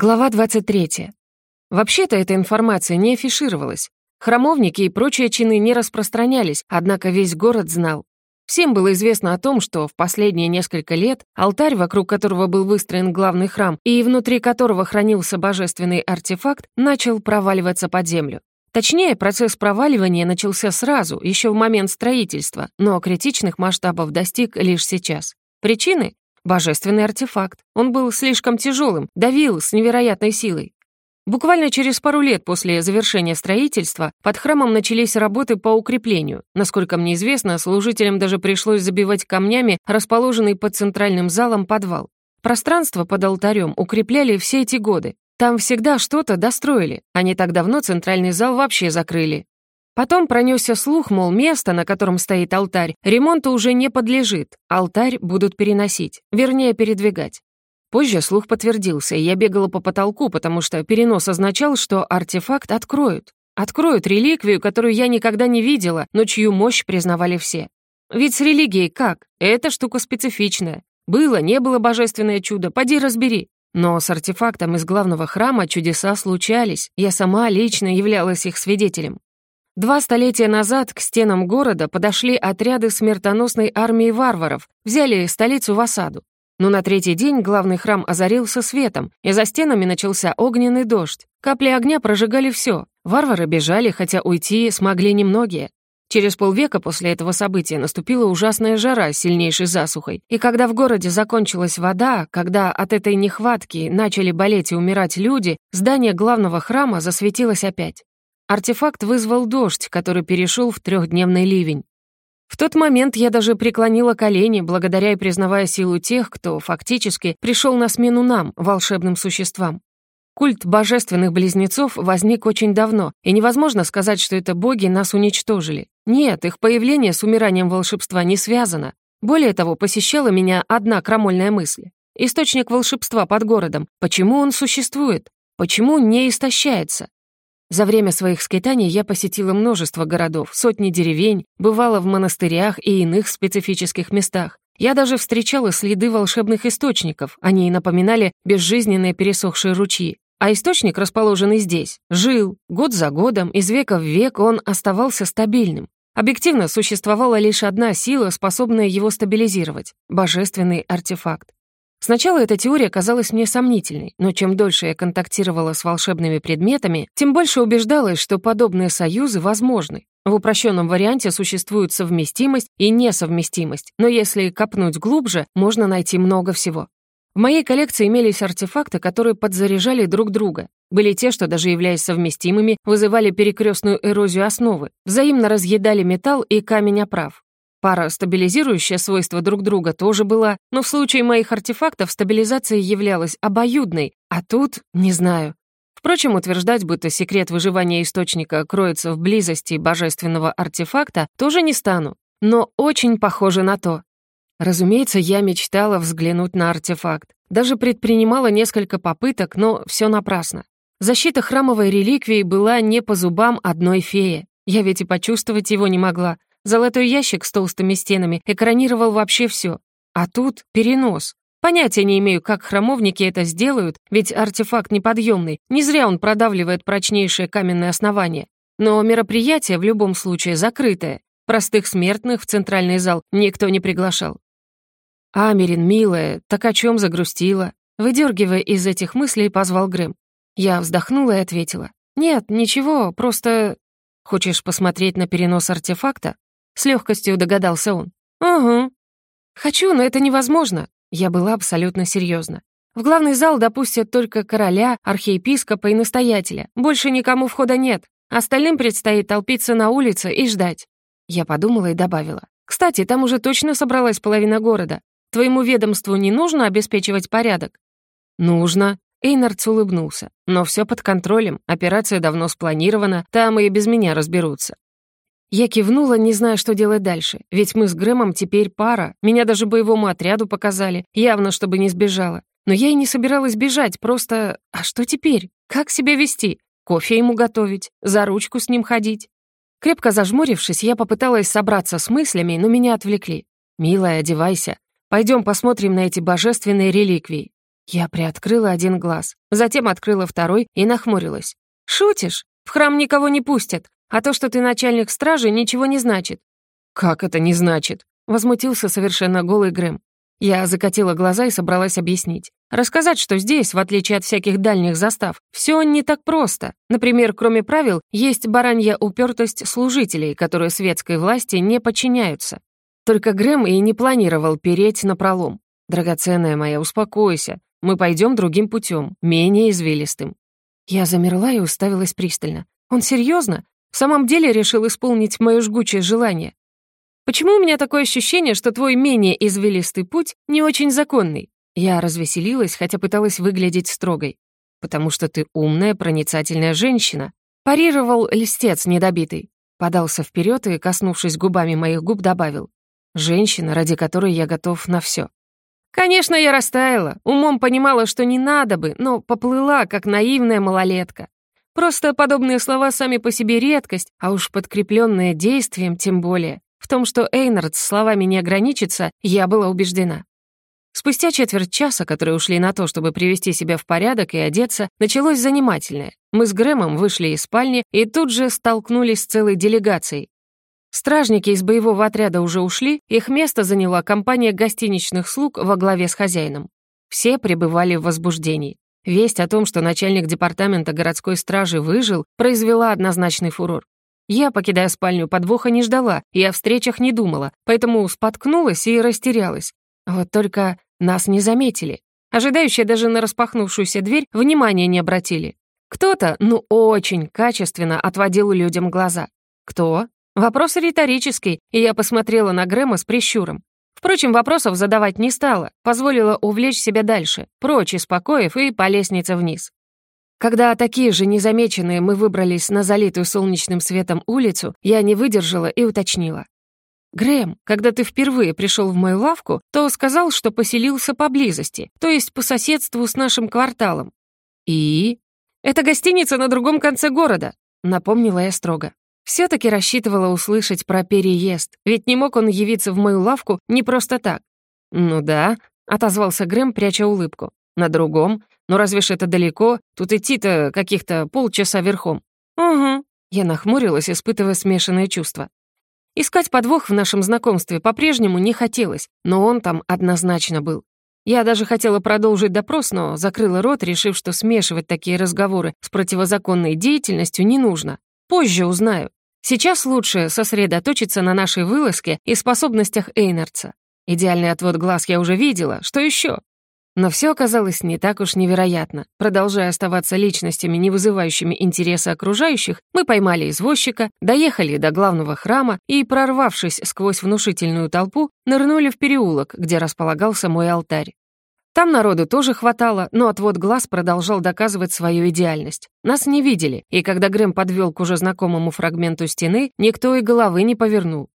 Глава 23. Вообще-то эта информация не афишировалась. Храмовники и прочие чины не распространялись, однако весь город знал. Всем было известно о том, что в последние несколько лет алтарь, вокруг которого был выстроен главный храм и внутри которого хранился божественный артефакт, начал проваливаться под землю. Точнее, процесс проваливания начался сразу, еще в момент строительства, но критичных масштабов достиг лишь сейчас. Причины? Божественный артефакт. Он был слишком тяжелым, давил с невероятной силой. Буквально через пару лет после завершения строительства под храмом начались работы по укреплению. Насколько мне известно, служителям даже пришлось забивать камнями расположенный под центральным залом подвал. Пространство под алтарем укрепляли все эти годы. Там всегда что-то достроили, Они так давно центральный зал вообще закрыли. Потом пронесся слух, мол, место, на котором стоит алтарь, ремонту уже не подлежит. Алтарь будут переносить, вернее, передвигать. Позже слух подтвердился, и я бегала по потолку, потому что перенос означал, что артефакт откроют. Откроют реликвию, которую я никогда не видела, но чью мощь признавали все. Ведь с религией как? Эта штука специфичная. Было, не было божественное чудо, поди разбери. Но с артефактом из главного храма чудеса случались, я сама лично являлась их свидетелем. Два столетия назад к стенам города подошли отряды смертоносной армии варваров, взяли столицу в осаду. Но на третий день главный храм озарился светом, и за стенами начался огненный дождь. Капли огня прожигали все. Варвары бежали, хотя уйти смогли немногие. Через полвека после этого события наступила ужасная жара с сильнейшей засухой, и когда в городе закончилась вода, когда от этой нехватки начали болеть и умирать люди, здание главного храма засветилось опять. Артефакт вызвал дождь, который перешел в трехдневный ливень. В тот момент я даже преклонила колени, благодаря и признавая силу тех, кто фактически пришел на смену нам, волшебным существам. Культ божественных близнецов возник очень давно, и невозможно сказать, что это боги нас уничтожили. Нет, их появление с умиранием волшебства не связано. Более того, посещала меня одна крамольная мысль. Источник волшебства под городом. Почему он существует? Почему не истощается? За время своих скитаний я посетила множество городов, сотни деревень, бывала в монастырях и иных специфических местах. Я даже встречала следы волшебных источников, они напоминали безжизненные пересохшие ручьи. А источник, расположенный здесь, жил. Год за годом, из века в век он оставался стабильным. Объективно существовала лишь одна сила, способная его стабилизировать — божественный артефакт. Сначала эта теория казалась мне сомнительной, но чем дольше я контактировала с волшебными предметами, тем больше убеждалась, что подобные союзы возможны. В упрощенном варианте существует совместимость и несовместимость, но если копнуть глубже, можно найти много всего. В моей коллекции имелись артефакты, которые подзаряжали друг друга. Были те, что, даже являясь совместимыми, вызывали перекрестную эрозию основы, взаимно разъедали металл и камень оправ. Пара, стабилизирующая свойства друг друга, тоже была, но в случае моих артефактов стабилизация являлась обоюдной, а тут не знаю. Впрочем, утверждать, будто секрет выживания источника кроется в близости божественного артефакта, тоже не стану, но очень похоже на то. Разумеется, я мечтала взглянуть на артефакт. Даже предпринимала несколько попыток, но все напрасно. Защита храмовой реликвии была не по зубам одной феи. Я ведь и почувствовать его не могла. Золотой ящик с толстыми стенами экранировал вообще все. А тут перенос. Понятия не имею, как храмовники это сделают, ведь артефакт неподъемный, не зря он продавливает прочнейшее каменное основание. Но мероприятие в любом случае закрытое. Простых смертных в центральный зал никто не приглашал. «Америн, милая, так о чем загрустила?» Выдергивая из этих мыслей, позвал Грэм. Я вздохнула и ответила. «Нет, ничего, просто...» «Хочешь посмотреть на перенос артефакта?» — с легкостью догадался он. «Угу. Хочу, но это невозможно». Я была абсолютно серьезна. В главный зал допустят только короля, архиепископа и настоятеля. Больше никому входа нет. Остальным предстоит толпиться на улице и ждать. Я подумала и добавила. «Кстати, там уже точно собралась половина города. Твоему ведомству не нужно обеспечивать порядок?» «Нужно», Эйнард улыбнулся. «Но все под контролем, операция давно спланирована, там и без меня разберутся. Я кивнула, не зная, что делать дальше, ведь мы с Грэмом теперь пара, меня даже боевому отряду показали, явно, чтобы не сбежала. Но я и не собиралась бежать, просто... А что теперь? Как себя вести? Кофе ему готовить? За ручку с ним ходить? Крепко зажмурившись, я попыталась собраться с мыслями, но меня отвлекли. «Милая, одевайся. Пойдем посмотрим на эти божественные реликвии». Я приоткрыла один глаз, затем открыла второй и нахмурилась. «Шутишь? В храм никого не пустят. А то, что ты начальник стражи, ничего не значит». «Как это не значит?» — возмутился совершенно голый Грэм. Я закатила глаза и собралась объяснить. Рассказать, что здесь, в отличие от всяких дальних застав, все не так просто. Например, кроме правил, есть баранья упертость служителей, которые светской власти не подчиняются. Только Грэм и не планировал переть на пролом. «Драгоценная моя, успокойся. Мы пойдем другим путем, менее извилистым». Я замерла и уставилась пристально. «Он серьезно? В самом деле решил исполнить мое жгучее желание. Почему у меня такое ощущение, что твой менее извилистый путь не очень законный? Я развеселилась, хотя пыталась выглядеть строгой. Потому что ты умная, проницательная женщина. Парировал льстец недобитый. Подался вперед и, коснувшись губами моих губ, добавил. Женщина, ради которой я готов на все. Конечно, я растаяла, умом понимала, что не надо бы, но поплыла, как наивная малолетка. Просто подобные слова сами по себе редкость, а уж подкрепленные действием тем более. В том, что Эйнард с словами не ограничится, я была убеждена. Спустя четверть часа, которые ушли на то, чтобы привести себя в порядок и одеться, началось занимательное. Мы с Грэмом вышли из спальни и тут же столкнулись с целой делегацией. Стражники из боевого отряда уже ушли, их место заняла компания гостиничных слуг во главе с хозяином. Все пребывали в возбуждении. Весть о том, что начальник департамента городской стражи выжил, произвела однозначный фурор. Я, покидая спальню, подвоха не ждала и о встречах не думала, поэтому споткнулась и растерялась. Вот только нас не заметили. Ожидающие даже на распахнувшуюся дверь внимания не обратили. Кто-то, ну очень качественно, отводил людям глаза. Кто? Вопрос риторический, и я посмотрела на Грэма с прищуром. Впрочем, вопросов задавать не стала, позволила увлечь себя дальше, прочь из покоев и по лестнице вниз. Когда такие же незамеченные мы выбрались на залитую солнечным светом улицу, я не выдержала и уточнила. «Грэм, когда ты впервые пришел в мою лавку, то сказал, что поселился поблизости, то есть по соседству с нашим кварталом». «И?» «Это гостиница на другом конце города», — напомнила я строго все таки рассчитывала услышать про переезд, ведь не мог он явиться в мою лавку не просто так. «Ну да», — отозвался Грэм, пряча улыбку. «На другом. Но разве ж это далеко? Тут идти-то каких-то полчаса верхом». «Угу», — я нахмурилась, испытывая смешанные чувства. Искать подвох в нашем знакомстве по-прежнему не хотелось, но он там однозначно был. Я даже хотела продолжить допрос, но закрыла рот, решив, что смешивать такие разговоры с противозаконной деятельностью не нужно. Позже узнаю. Сейчас лучше сосредоточиться на нашей вылазке и способностях Эйнардса. Идеальный отвод глаз я уже видела, что еще? Но все оказалось не так уж невероятно. Продолжая оставаться личностями, не вызывающими интереса окружающих, мы поймали извозчика, доехали до главного храма и, прорвавшись сквозь внушительную толпу, нырнули в переулок, где располагался мой алтарь. Там народу тоже хватало, но отвод глаз продолжал доказывать свою идеальность. Нас не видели, и когда Грэм подвел к уже знакомому фрагменту стены, никто и головы не повернул.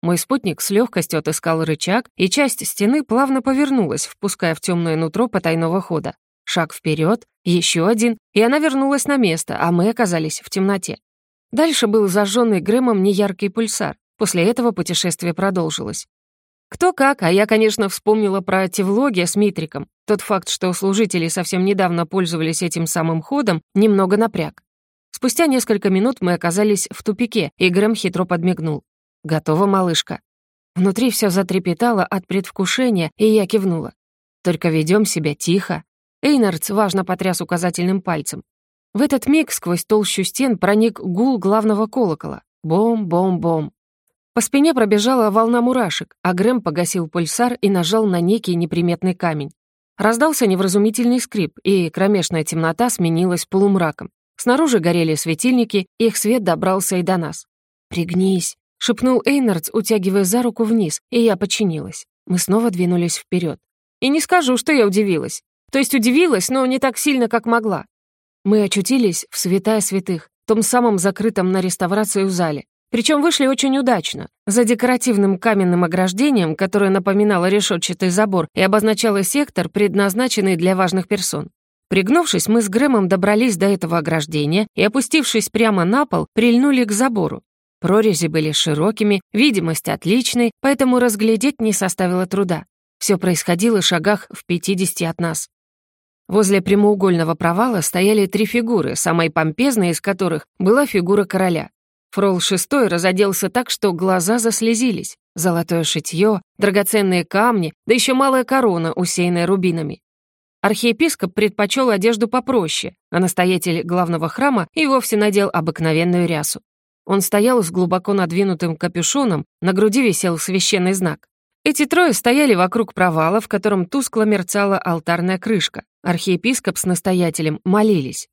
Мой спутник с легкостью отыскал рычаг, и часть стены плавно повернулась, впуская в темное нутро потайного хода. Шаг вперед, еще один, и она вернулась на место, а мы оказались в темноте. Дальше был зажженный Грэмом неяркий пульсар. После этого путешествие продолжилось. Кто как, а я, конечно, вспомнила про Тевлогия с Митриком. Тот факт, что служители совсем недавно пользовались этим самым ходом, немного напряг. Спустя несколько минут мы оказались в тупике, и Грэм хитро подмигнул. «Готова, малышка?» Внутри все затрепетало от предвкушения, и я кивнула. «Только ведем себя тихо». Эйнардс важно потряс указательным пальцем. В этот миг сквозь толщу стен проник гул главного колокола. Бом-бом-бом. По спине пробежала волна мурашек, а Грэм погасил пульсар и нажал на некий неприметный камень. Раздался невразумительный скрип, и кромешная темнота сменилась полумраком. Снаружи горели светильники, их свет добрался и до нас. «Пригнись», — шепнул Эйнардс, утягивая за руку вниз, и я подчинилась. Мы снова двинулись вперед. И не скажу, что я удивилась. То есть удивилась, но не так сильно, как могла. Мы очутились в святая святых, том самом закрытом на реставрацию зале. Причем вышли очень удачно. За декоративным каменным ограждением, которое напоминало решетчатый забор и обозначало сектор, предназначенный для важных персон. Пригнувшись, мы с Грэмом добрались до этого ограждения и, опустившись прямо на пол, прильнули к забору. Прорези были широкими, видимость отличной, поэтому разглядеть не составило труда. Все происходило в шагах в 50 от нас. Возле прямоугольного провала стояли три фигуры, самой помпезной из которых была фигура короля. Фрол шестой разоделся так, что глаза заслезились. Золотое шитье, драгоценные камни, да еще малая корона, усеянная рубинами. Архиепископ предпочел одежду попроще, а настоятель главного храма и вовсе надел обыкновенную рясу. Он стоял с глубоко надвинутым капюшоном, на груди висел священный знак. Эти трое стояли вокруг провала, в котором тускло мерцала алтарная крышка. Архиепископ с настоятелем молились.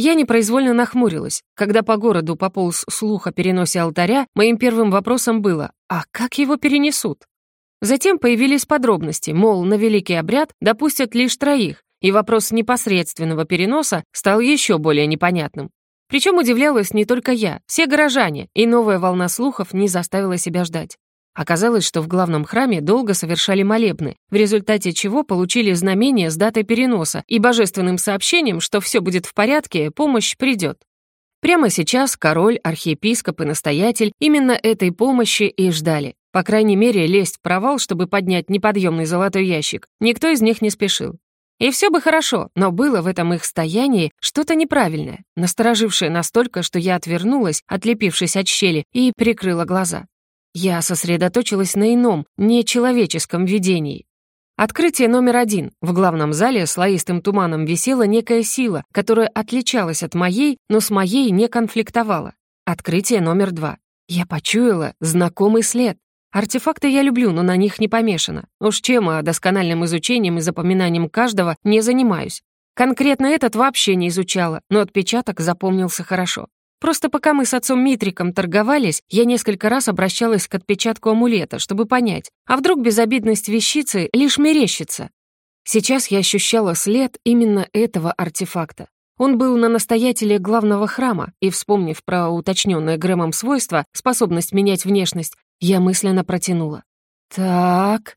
Я непроизвольно нахмурилась. Когда по городу пополз слух о переносе алтаря, моим первым вопросом было «А как его перенесут?». Затем появились подробности, мол, на великий обряд допустят лишь троих, и вопрос непосредственного переноса стал еще более непонятным. Причем удивлялась не только я, все горожане, и новая волна слухов не заставила себя ждать. Оказалось, что в главном храме долго совершали молебны, в результате чего получили знамение с датой переноса и божественным сообщением, что все будет в порядке, помощь придет. Прямо сейчас король, архиепископ и настоятель именно этой помощи и ждали. По крайней мере, лезть в провал, чтобы поднять неподъемный золотой ящик, никто из них не спешил. И все бы хорошо, но было в этом их стоянии что-то неправильное, насторожившее настолько, что я отвернулась, отлепившись от щели, и прикрыла глаза. Я сосредоточилась на ином, нечеловеческом видении. Открытие номер один. В главном зале слоистым туманом висела некая сила, которая отличалась от моей, но с моей не конфликтовала. Открытие номер два. Я почуяла знакомый след. Артефакты я люблю, но на них не помешано. Уж чем, а доскональным изучением и запоминанием каждого не занимаюсь. Конкретно этот вообще не изучала, но отпечаток запомнился хорошо. Просто пока мы с отцом Митриком торговались, я несколько раз обращалась к отпечатку амулета, чтобы понять, а вдруг безобидность вещицы лишь мерещится. Сейчас я ощущала след именно этого артефакта. Он был на настоятеле главного храма, и, вспомнив про уточненное Грэмом свойство, способность менять внешность, я мысленно протянула. «Так,